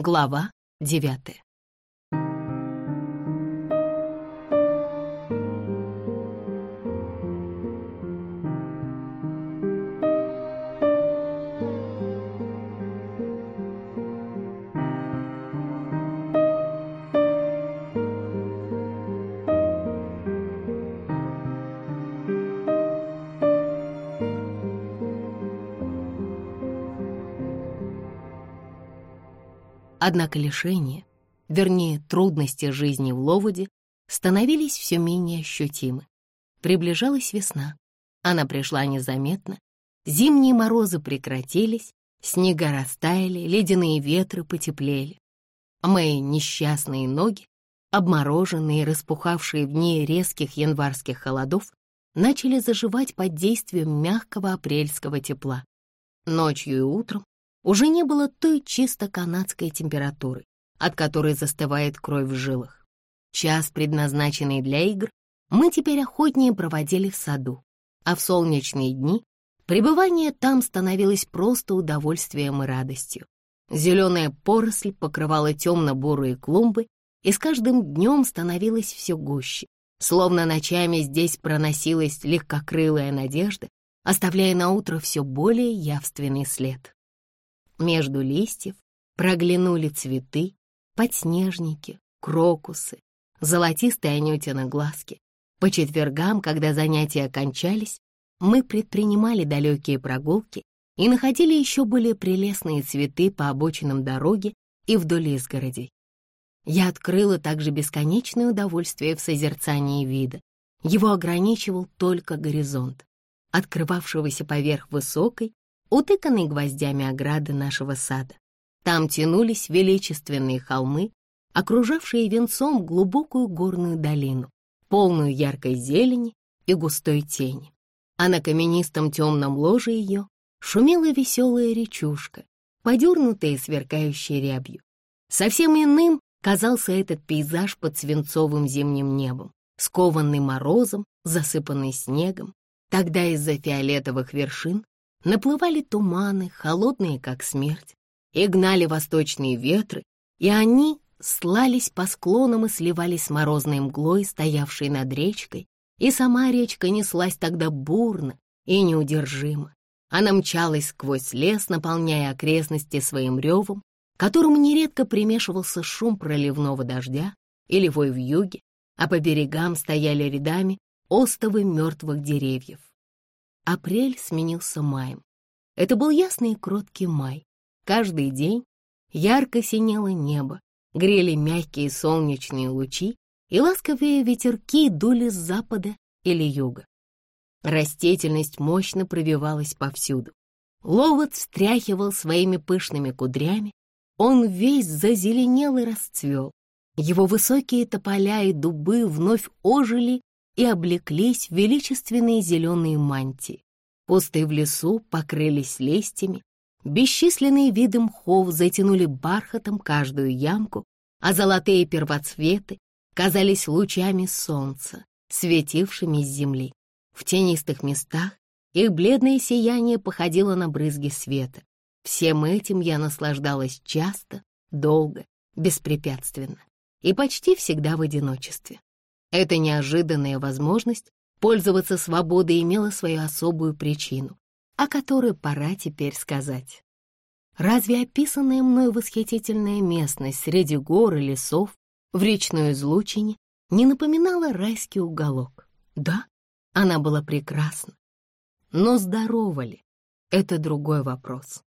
Глава девятая. Однако лишения, вернее, трудности жизни в Ловуде становились все менее ощутимы. Приближалась весна. Она пришла незаметно. Зимние морозы прекратились, снега растаяли, ледяные ветры потеплели. Мои несчастные ноги, обмороженные и распухавшие в дни резких январских холодов, начали заживать под действием мягкого апрельского тепла. Ночью и утром уже не было той чисто канадской температуры, от которой застывает кровь в жилах. Час, предназначенный для игр, мы теперь охотнее проводили в саду, а в солнечные дни пребывание там становилось просто удовольствием и радостью. Зеленая поросль покрывала темно-бурые клумбы и с каждым днем становилась все гуще, словно ночами здесь проносилась легкокрылая надежда, оставляя на утро все более явственный след. Между листьев проглянули цветы, подснежники, крокусы, золотистые анютины глазки. По четвергам, когда занятия окончались, мы предпринимали далекие прогулки и находили еще более прелестные цветы по обочинам дороги и вдоль изгородей. Я открыла также бесконечное удовольствие в созерцании вида. Его ограничивал только горизонт, открывавшегося поверх высокой, утыканной гвоздями ограды нашего сада. Там тянулись величественные холмы, окружавшие венцом глубокую горную долину, полную яркой зелени и густой тени. А на каменистом темном ложе ее шумела веселая речушка, подернутая и сверкающей рябью. Совсем иным казался этот пейзаж под свинцовым зимним небом, скованный морозом, засыпанный снегом. Тогда из-за фиолетовых вершин Наплывали туманы, холодные, как смерть, и гнали восточные ветры, и они слались по склонам и сливались с морозной мглой, стоявшей над речкой, и сама речка неслась тогда бурно и неудержимо. Она мчалась сквозь лес, наполняя окрестности своим ревом, которому нередко примешивался шум проливного дождя или вой в юге, а по берегам стояли рядами остовы мертвых деревьев. Апрель сменился маем. Это был ясный и кроткий май. Каждый день ярко синело небо, грели мягкие солнечные лучи, и ласковые ветерки дули с запада или юга. Растительность мощно пробивалась повсюду. Ловот встряхивал своими пышными кудрями, он весь зазеленел и расцвел. Его высокие тополя и дубы вновь ожили и облеклись в величественные зеленые мантии. Кусты в лесу покрылись листьями, бесчисленные виды мхов затянули бархатом каждую ямку, а золотые первоцветы казались лучами солнца, светившими с земли. В тенистых местах их бледное сияние походило на брызги света. Всем этим я наслаждалась часто, долго, беспрепятственно и почти всегда в одиночестве. Эта неожиданная возможность пользоваться свободой имела свою особую причину, о которой пора теперь сказать. Разве описанная мной восхитительная местность среди гор и лесов в речной излучине не напоминала райский уголок? Да, она была прекрасна. Но здорова ли? Это другой вопрос.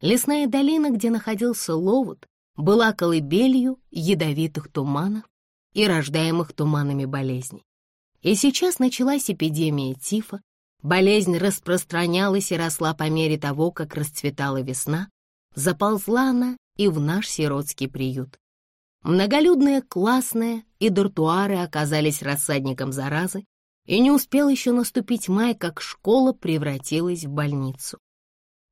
Лесная долина, где находился Ловут, была колыбелью ядовитых туманов и рождаемых туманами болезней. И сейчас началась эпидемия тифа, болезнь распространялась и росла по мере того, как расцветала весна, заползла она и в наш сиротский приют. Многолюдная классная и дуртуары оказались рассадником заразы, и не успел еще наступить май, как школа превратилась в больницу.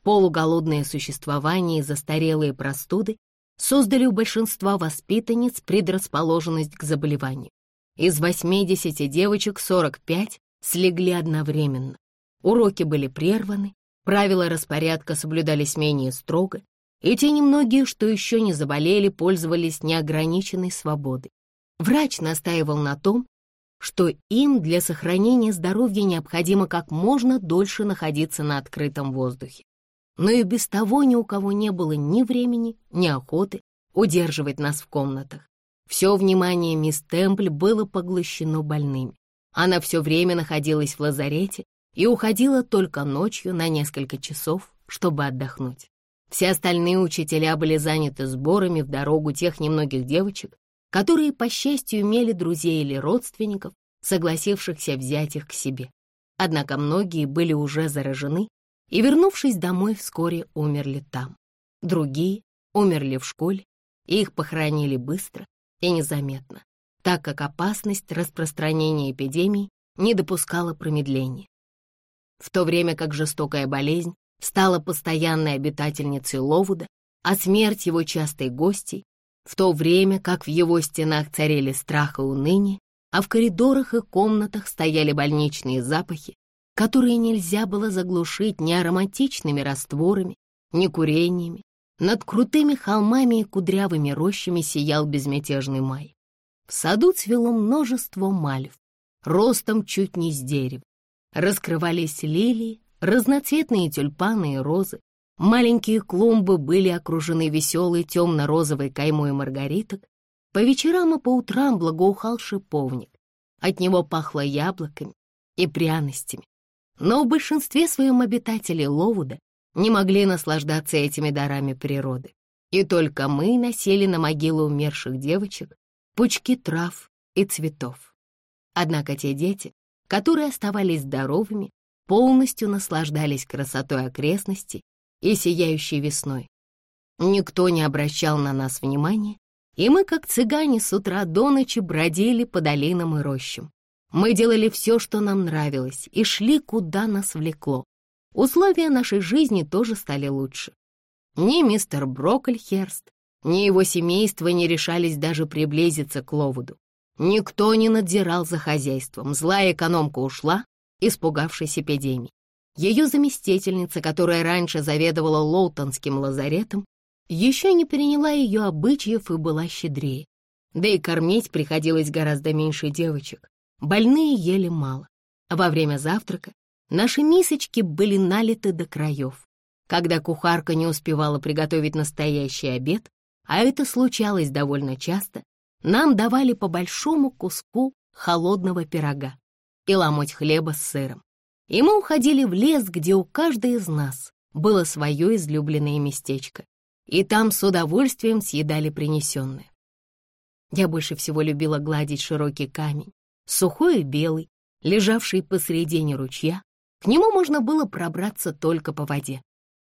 Полуголодное существование и застарелые простуды создали у большинства воспитанниц предрасположенность к заболеванию. Из 80 девочек 45 слегли одновременно. Уроки были прерваны, правила распорядка соблюдались менее строго, и те немногие, что еще не заболели, пользовались неограниченной свободой. Врач настаивал на том, что им для сохранения здоровья необходимо как можно дольше находиться на открытом воздухе. Но и без того ни у кого не было ни времени, ни охоты удерживать нас в комнатах. Все внимание мисс Темпль было поглощено больными. Она все время находилась в лазарете и уходила только ночью на несколько часов, чтобы отдохнуть. Все остальные учителя были заняты сборами в дорогу тех немногих девочек, которые, по счастью, имели друзей или родственников, согласившихся взять их к себе. Однако многие были уже заражены и, вернувшись домой, вскоре умерли там. Другие умерли в школе, и их похоронили быстро и незаметно, так как опасность распространения эпидемии не допускала промедления. В то время как жестокая болезнь стала постоянной обитательницей Ловуда, а смерть его частой гостей, в то время как в его стенах царили страх и уныние, а в коридорах и комнатах стояли больничные запахи, которые нельзя было заглушить ни ароматичными растворами, ни курениями. Над крутыми холмами и кудрявыми рощами сиял безмятежный май. В саду цвело множество мальв, ростом чуть не с дерева. Раскрывались лилии, разноцветные тюльпаны и розы. Маленькие клумбы были окружены веселой темно-розовой каймой маргариток. По вечерам и по утрам благоухал шиповник. От него пахло яблоками и пряностями. Но в большинстве своем обитателей Ловуда не могли наслаждаться этими дарами природы. И только мы носили на могилы умерших девочек пучки трав и цветов. Однако те дети, которые оставались здоровыми, полностью наслаждались красотой окрестностей и сияющей весной. Никто не обращал на нас внимания, и мы, как цыгане, с утра до ночи бродили по долинам и рощам. Мы делали все, что нам нравилось, и шли, куда нас влекло. Условия нашей жизни тоже стали лучше. Ни мистер Броккольхерст, ни его семейство не решались даже приблизиться к Ловуду. Никто не надзирал за хозяйством, злая экономка ушла, испугавшись эпидемии. Ее заместительница, которая раньше заведовала Лоутонским лазаретом, еще не переняла ее обычаев и была щедрее. Да и кормить приходилось гораздо меньше девочек. Больные ели мало. Во время завтрака наши мисочки были налиты до краев. Когда кухарка не успевала приготовить настоящий обед, а это случалось довольно часто, нам давали по большому куску холодного пирога и ломоть хлеба с сыром. И мы уходили в лес, где у каждой из нас было свое излюбленное местечко, и там с удовольствием съедали принесенное. Я больше всего любила гладить широкий камень, сухой и белый, лежавший посредине ручья. К нему можно было пробраться только по воде.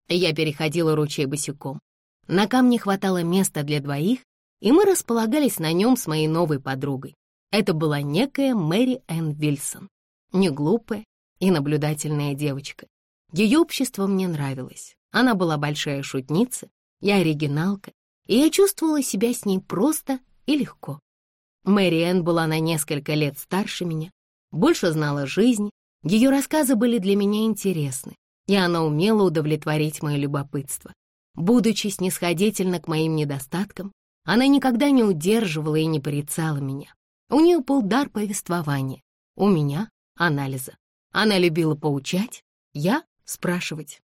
Я переходила ручей босиком. На камне хватало места для двоих, и мы располагались на нем с моей новой подругой. Это была некая Мэри Энн Вильсон, не глупая и наблюдательная девочка. Ее общество мне нравилось. Она была большая шутница и оригиналка, и я чувствовала себя с ней просто и легко. Мэриэн была на несколько лет старше меня, больше знала жизнь, ее рассказы были для меня интересны, и она умела удовлетворить мое любопытство. Будучи снисходительна к моим недостаткам, она никогда не удерживала и не порицала меня. У нее был дар повествования, у меня — анализа. Она любила поучать, я — спрашивать.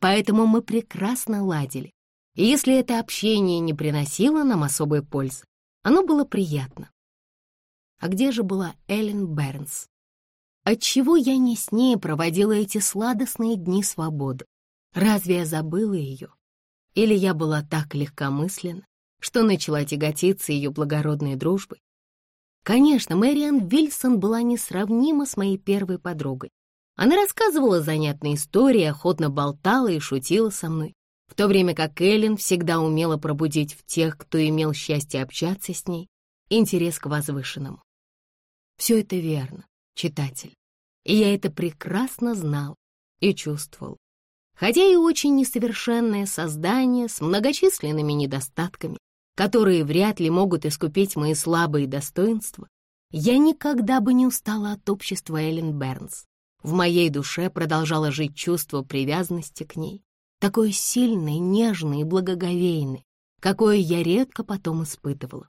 Поэтому мы прекрасно ладили. И если это общение не приносило нам особой пользы, оно было приятно. А где же была Эллен Бернс? Отчего я не с ней проводила эти сладостные дни свободы? Разве я забыла ее? Или я была так легкомысленна, что начала тяготиться ее благородной дружбой? Конечно, Мэриан Вильсон была несравнима с моей первой подругой. Она рассказывала занятные истории, охотно болтала и шутила со мной то время как Эллен всегда умела пробудить в тех, кто имел счастье общаться с ней, интерес к возвышенному. Все это верно, читатель, и я это прекрасно знал и чувствовал. Хотя и очень несовершенное создание с многочисленными недостатками, которые вряд ли могут искупить мои слабые достоинства, я никогда бы не устала от общества Эллен Бернс. В моей душе продолжало жить чувство привязанности к ней, такое сильное, нежное и благоговейное, какое я редко потом испытывала.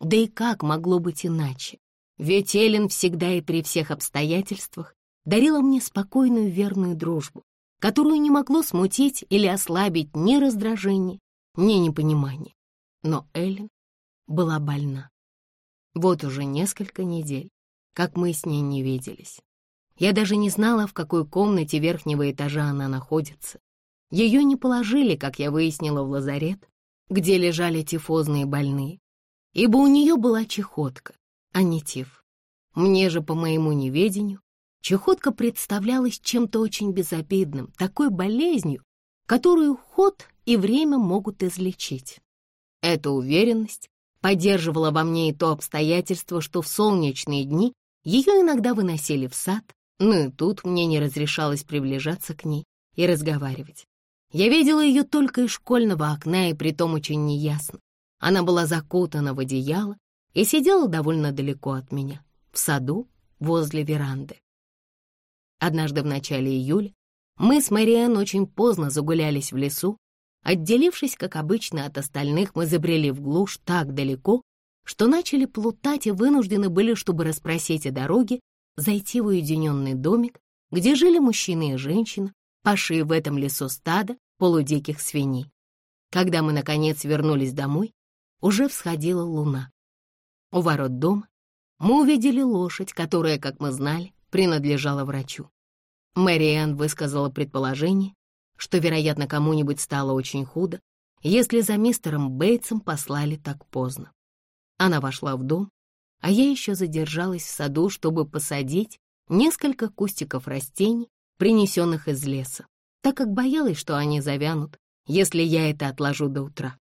Да и как могло быть иначе? Ведь Эллен всегда и при всех обстоятельствах дарила мне спокойную верную дружбу, которую не могло смутить или ослабить ни раздражение, ни непонимание. Но Эллен была больна. Вот уже несколько недель, как мы с ней не виделись. Я даже не знала, в какой комнате верхнего этажа она находится. Ее не положили, как я выяснила, в лазарет, где лежали тифозные больные, ибо у нее была чехотка, а не тиф. Мне же, по моему неведению, чехотка представлялась чем-то очень безобидным, такой болезнью, которую ход и время могут излечить. Эта уверенность поддерживала во мне и то обстоятельство, что в солнечные дни ее иногда выносили в сад, но и тут мне не разрешалось приближаться к ней и разговаривать. Я видела ее только из школьного окна, и притом очень неясно. Она была закутана в одеяло и сидела довольно далеко от меня, в саду возле веранды. Однажды в начале июля мы с Мариан очень поздно загулялись в лесу. Отделившись, как обычно, от остальных, мы забрели в глушь так далеко, что начали плутать и вынуждены были, чтобы расспросить о дороге, зайти в уединенный домик, где жили мужчина и женщина, паши в этом лесу стада полудиких свиней. Когда мы, наконец, вернулись домой, уже всходила луна. У ворот дома мы увидели лошадь, которая, как мы знали, принадлежала врачу. Мэриэн высказала предположение, что, вероятно, кому-нибудь стало очень худо, если за мистером Бейтсом послали так поздно. Она вошла в дом, а я еще задержалась в саду, чтобы посадить несколько кустиков растений, принесенных из леса, так как боялась, что они завянут, если я это отложу до утра.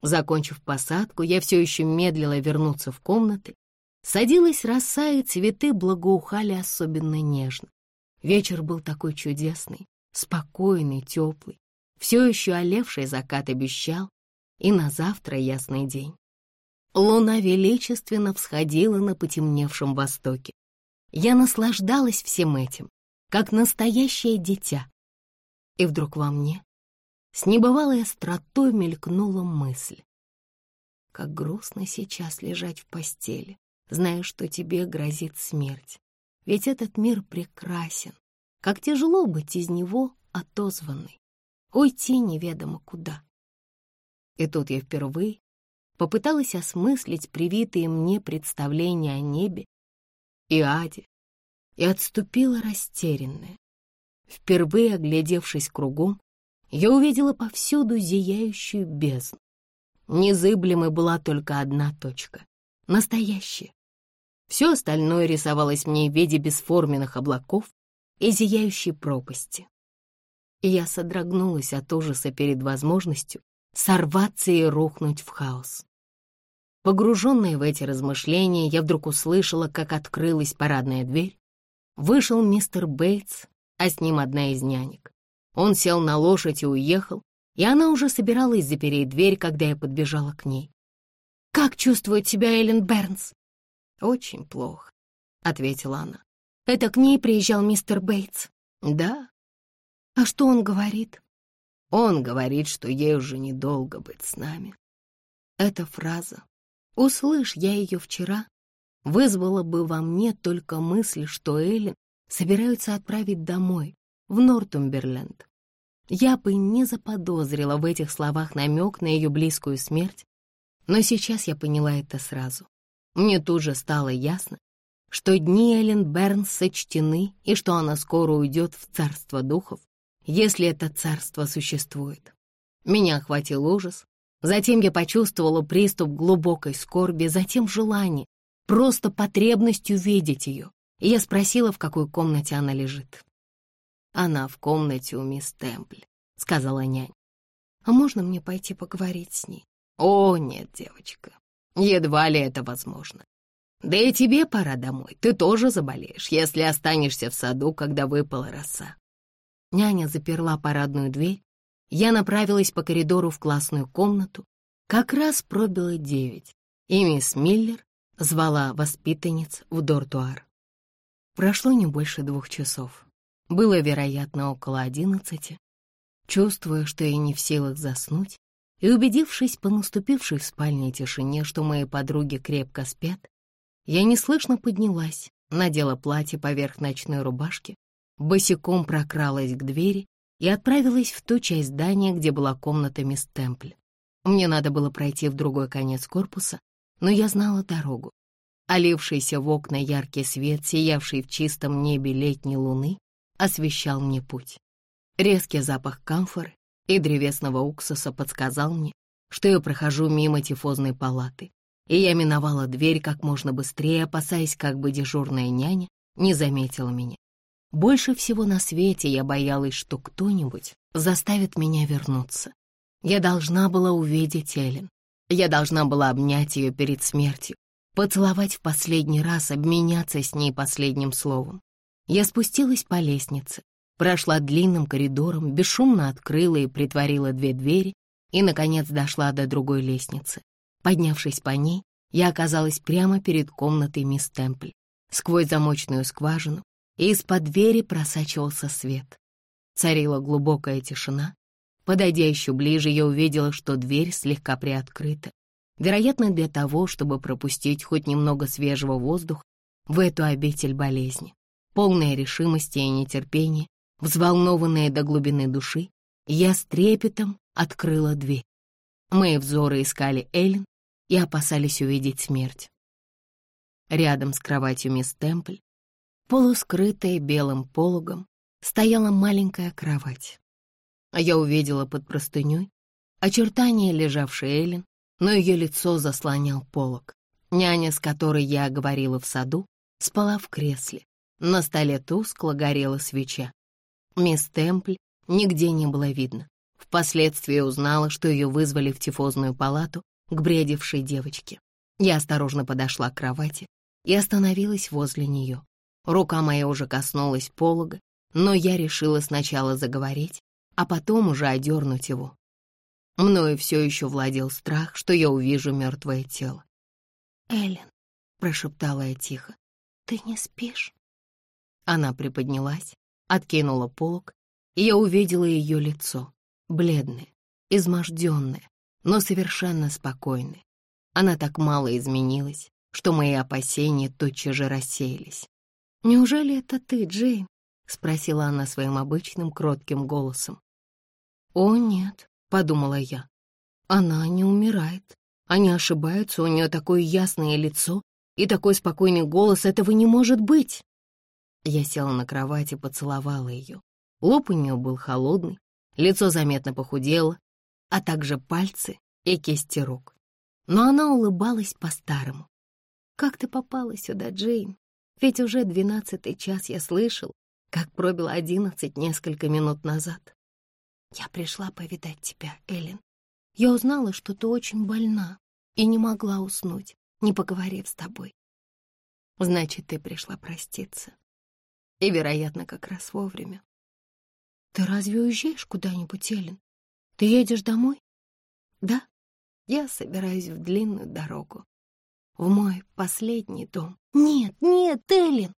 Закончив посадку, я все еще медлила вернуться в комнаты. Садилась роса, и цветы благоухали особенно нежно. Вечер был такой чудесный, спокойный, теплый. Все еще олевший закат обещал, и на завтра ясный день. Луна величественно всходила на потемневшем востоке. Я наслаждалась всем этим, как настоящее дитя. И вдруг во мне с небывалой остротой мелькнула мысль. Как грустно сейчас лежать в постели, зная, что тебе грозит смерть. Ведь этот мир прекрасен. Как тяжело быть из него отозванной, уйти неведомо куда. И тут я впервые попыталась осмыслить привитые мне представления о небе и аде, и отступила растерянная. Впервые оглядевшись кругом, я увидела повсюду зияющую бездну. Незыблемой была только одна точка — настоящая. Все остальное рисовалось мне в виде бесформенных облаков и зияющей пропасти. И я содрогнулась от ужаса перед возможностью сорваться и рухнуть в хаос. Погруженная в эти размышления, я вдруг услышала, как открылась парадная дверь. Вышел мистер Бейтс, а с ним одна из нянек. Он сел на лошадь и уехал, и она уже собиралась запереть дверь, когда я подбежала к ней. «Как чувствует себя Эллен Бернс?» «Очень плохо», — ответила она. «Это к ней приезжал мистер Бейтс?» «Да». «А что он говорит?» Он говорит, что ей уже недолго быть с нами. Эта фраза, услышь я ее вчера, вызвала бы во мне только мысль, что Эллен собираются отправить домой, в Нортумберленд. Я бы не заподозрила в этих словах намек на ее близкую смерть, но сейчас я поняла это сразу. Мне тут же стало ясно, что дни Эллен Бернс сочтены и что она скоро уйдет в царство духов, если это царство существует. Меня охватил ужас, затем я почувствовала приступ глубокой скорби, затем желание, просто потребность увидеть ее, я спросила, в какой комнате она лежит. «Она в комнате у мисс Темпль», — сказала нянь. «А можно мне пойти поговорить с ней?» «О, нет, девочка, едва ли это возможно. Да и тебе пора домой, ты тоже заболеешь, если останешься в саду, когда выпала роса. Няня заперла парадную дверь. Я направилась по коридору в классную комнату. Как раз пробило девять, и мисс Миллер звала воспитанниц в дортуар. Прошло не больше двух часов. Было, вероятно, около одиннадцати. Чувствуя, что я не в силах заснуть, и убедившись по наступившей в спальне тишине, что мои подруги крепко спят, я неслышно поднялась, надела платье поверх ночной рубашки, босиком прокралась к двери и отправилась в ту часть здания, где была комната мисс Темпль. Мне надо было пройти в другой конец корпуса, но я знала дорогу. Олившийся в окна яркий свет, сиявший в чистом небе летней луны, освещал мне путь. Резкий запах камфоры и древесного уксуса подсказал мне, что я прохожу мимо тифозной палаты, и я миновала дверь как можно быстрее, опасаясь, как бы дежурная няня не заметила меня. Больше всего на свете я боялась, что кто-нибудь заставит меня вернуться. Я должна была увидеть Эллен. Я должна была обнять ее перед смертью, поцеловать в последний раз, обменяться с ней последним словом. Я спустилась по лестнице, прошла длинным коридором, бесшумно открыла и притворила две двери и, наконец, дошла до другой лестницы. Поднявшись по ней, я оказалась прямо перед комнатой мисс Темпль. Сквозь замочную скважину и из-под двери просачивался свет. Царила глубокая тишина. Подойдя еще ближе, я увидела, что дверь слегка приоткрыта. Вероятно, для того, чтобы пропустить хоть немного свежего воздуха в эту обитель болезни. Полная решимости и нетерпения, взволнованная до глубины души, я с трепетом открыла дверь. Мои взоры искали Эллен, и опасались увидеть смерть. Рядом с кроватью мисс Темпль, полускрытая белым пологом, стояла маленькая кровать. А я увидела под простыней очертания лежавшей Эллен, но ее лицо заслонял полог. Няня, с которой я говорила в саду, спала в кресле. На столе тускло горела свеча. Мисс Темпль нигде не было видно. Впоследствии узнала, что ее вызвали в тифозную палату к бредившей девочке. Я осторожно подошла к кровати и остановилась возле нее. Рука моя уже коснулась полога, но я решила сначала заговорить, а потом уже одернуть его. Мною все еще владел страх, что я увижу мертвое тело. «Эллен», — прошептала я тихо, — «ты не спишь?» Она приподнялась, откинула полог, и я увидела ее лицо, бледное, изможденное, но совершенно спокойной. Она так мало изменилась, что мои опасения тотчас же рассеялись. «Неужели это ты, Джейн?» — спросила она своим обычным кротким голосом. «О, нет», — подумала я. «Она не умирает. Они ошибаются, у нее такое ясное лицо и такой спокойный голос. Этого не может быть!» Я села на кровать и поцеловала ее. Лоб у нее был холодный, лицо заметно похудело, а также пальцы и кисти рук. Но она улыбалась по-старому. «Как ты попала сюда, Джейн? Ведь уже двенадцатый час я слышал, как пробил одиннадцать несколько минут назад. Я пришла повидать тебя, Эллен. Я узнала, что ты очень больна и не могла уснуть, не поговорив с тобой. Значит, ты пришла проститься. И, вероятно, как раз вовремя. Ты разве уезжаешь куда-нибудь, Эллен? Ты едешь домой? Да, я собираюсь в длинную дорогу. В мой последний дом. Нет, нет, Эллен!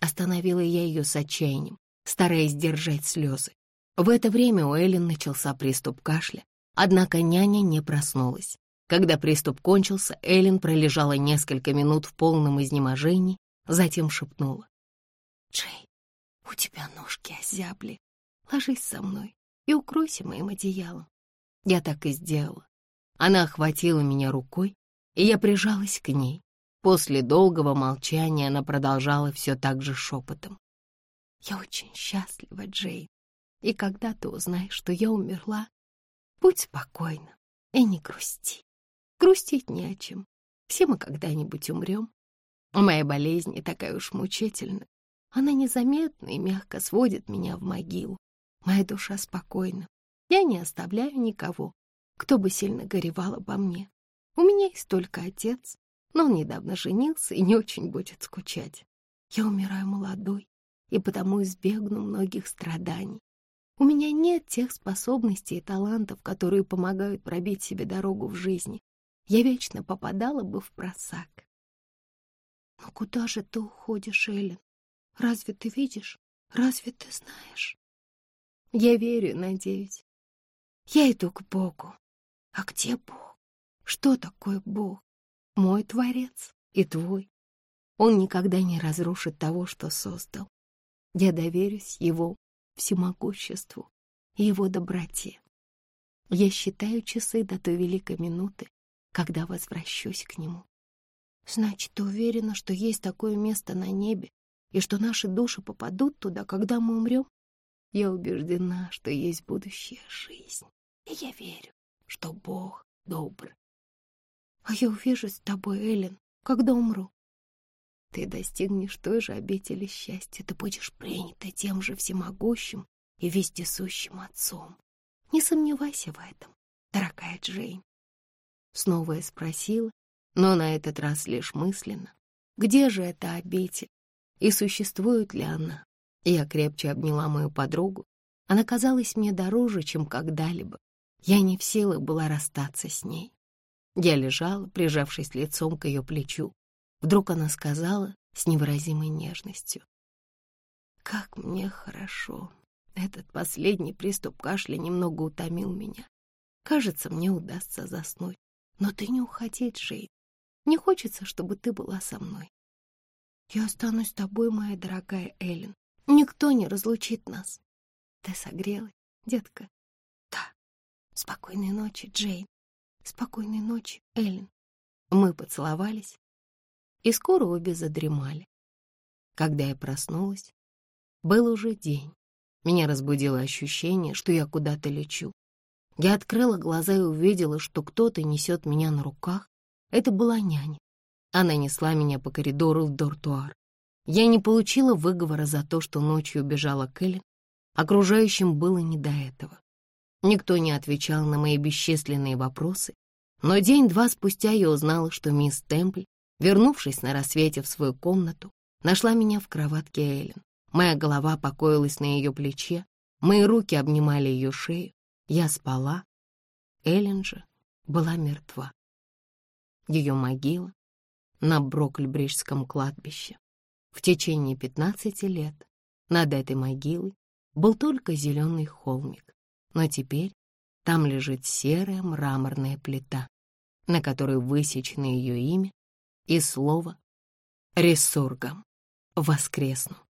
Остановила я ее с отчаянием, стараясь держать слезы. В это время у Эллен начался приступ кашля, однако няня не проснулась. Когда приступ кончился, Эллен пролежала несколько минут в полном изнеможении, затем шепнула. «Джей, у тебя ножки озябли. Ложись со мной и укройся моим одеялом. Я так и сделала. Она охватила меня рукой, и я прижалась к ней. После долгого молчания она продолжала все так же шепотом. «Я очень счастлива, Джейн, и когда ты узнаешь, что я умерла, будь спокойна и не грусти. Грустить не о чем. Все мы когда-нибудь умрем. Моя болезнь не такая уж мучительная. Она незаметно и мягко сводит меня в могилу. Моя душа спокойна. Я не оставляю никого, кто бы сильно горевал обо мне. У меня есть только отец, но он недавно женился и не очень будет скучать. Я умираю молодой и потому избегну многих страданий. У меня нет тех способностей и талантов, которые помогают пробить себе дорогу в жизни. Я вечно попадала бы в просак. Но куда же ты уходишь, Эллен? Разве ты видишь? Разве ты знаешь? Я верю надеюсь, Я иду к Богу. А где Бог? Что такое Бог? Мой Творец и твой. Он никогда не разрушит того, что создал. Я доверюсь Его всемогуществу и Его доброте. Я считаю часы до той великой минуты, когда возвращусь к Нему. Значит, ты уверена, что есть такое место на небе, и что наши души попадут туда, когда мы умрем? Я убеждена, что есть будущая жизнь, и я верю, что Бог добр. А я увижусь с тобой, Эллен, когда умру. Ты достигнешь той же обители счастья, ты будешь принята тем же всемогущим и вездесущим отцом. Не сомневайся в этом, дорогая Джейн. Снова я спросила, но на этот раз лишь мысленно. Где же эта обитель? И существует ли она? Я крепче обняла мою подругу. Она казалась мне дороже, чем когда-либо. Я не в силах была расстаться с ней. Я лежала, прижавшись лицом к ее плечу. Вдруг она сказала с невыразимой нежностью. «Как мне хорошо. Этот последний приступ кашля немного утомил меня. Кажется, мне удастся заснуть. Но ты не уходи, Джейн. Мне хочется, чтобы ты была со мной. Я останусь с тобой, моя дорогая Эллен. Никто не разлучит нас. Ты согрелась, детка? Да. Спокойной ночи, Джейн. Спокойной ночи, Эллен. Мы поцеловались, и скоро обе задремали. Когда я проснулась, был уже день. Меня разбудило ощущение, что я куда-то лечу. Я открыла глаза и увидела, что кто-то несет меня на руках. Это была няня. Она несла меня по коридору в дортуар. Я не получила выговора за то, что ночью убежала к Эллен. Окружающим было не до этого. Никто не отвечал на мои бесчисленные вопросы, но день-два спустя я узнала, что мисс Темпль Вернувшись на рассвете в свою комнату, нашла меня в кроватке Эллен. Моя голова покоилась на ее плече, мои руки обнимали ее шею. Я спала. Эллен же была мертва. Ее могила на Брокльбриджском кладбище. В течение пятнадцати лет над этой могилой был только зеленый холмик, но теперь там лежит серая мраморная плита, на которой высечено ее имя и слово «ресургам» воскресну.